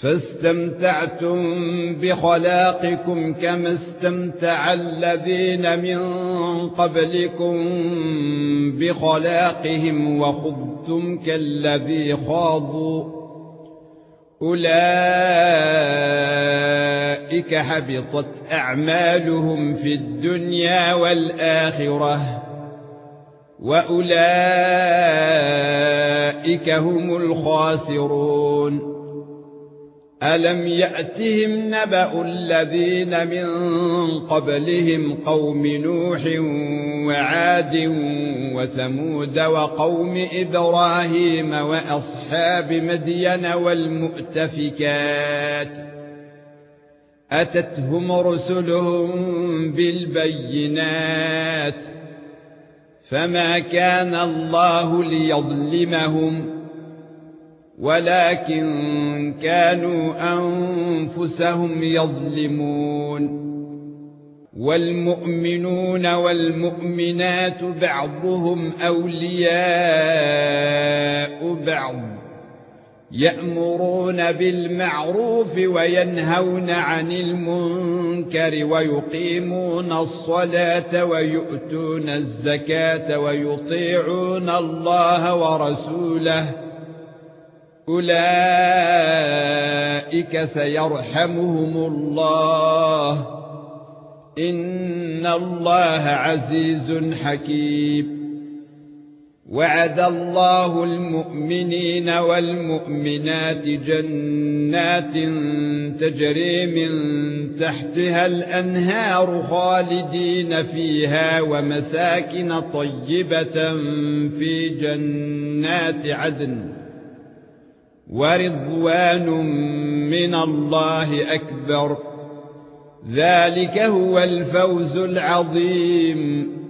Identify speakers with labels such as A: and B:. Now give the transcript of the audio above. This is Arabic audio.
A: فاستمتعتم بخلاقكم كما استمتع الذين من قبلكم بخلاقهم وخذتم كالذي خاضوا. أولئك حبطت أعمالهم في الدنيا والآخرة. وأولئك هم الخاسرون. الم ياتهم نبأ الذين من قبلهم قوم نوح وعاد وثمود وقوم إبراهيم واصحاب مدين والمؤتفكات اتتهم رسلهم بالبينات فما كان الله ليظلمهم ولكن كانوا أنفسهم يظلمون. والمؤمنون والمؤمنات بعضهم أولياء بعض يأمرون بالمعروف وينهون عن المنكر ويقيمون الصلاة ويؤتون الزكاة ويطيعون الله ورسوله. أولئك سيرحمهم الله. إن الله عزيز حكيم. وعد الله المؤمنين والمؤمنات جنات تجري من تحتها الأنهار خالدين فيها ومساكن طيبة في جنات عدن. ورضوان من الله أكبر. ذلك هو الفوز العظيم.